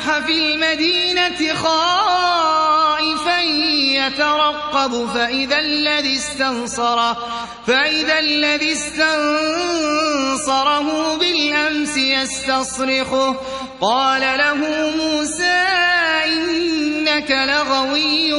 أصبح في المدينة خائفا يترقب فإذا الذي استنصره فإذا الذي استنصره بالأمس يستصرخه. قال له موسى إنك لغوي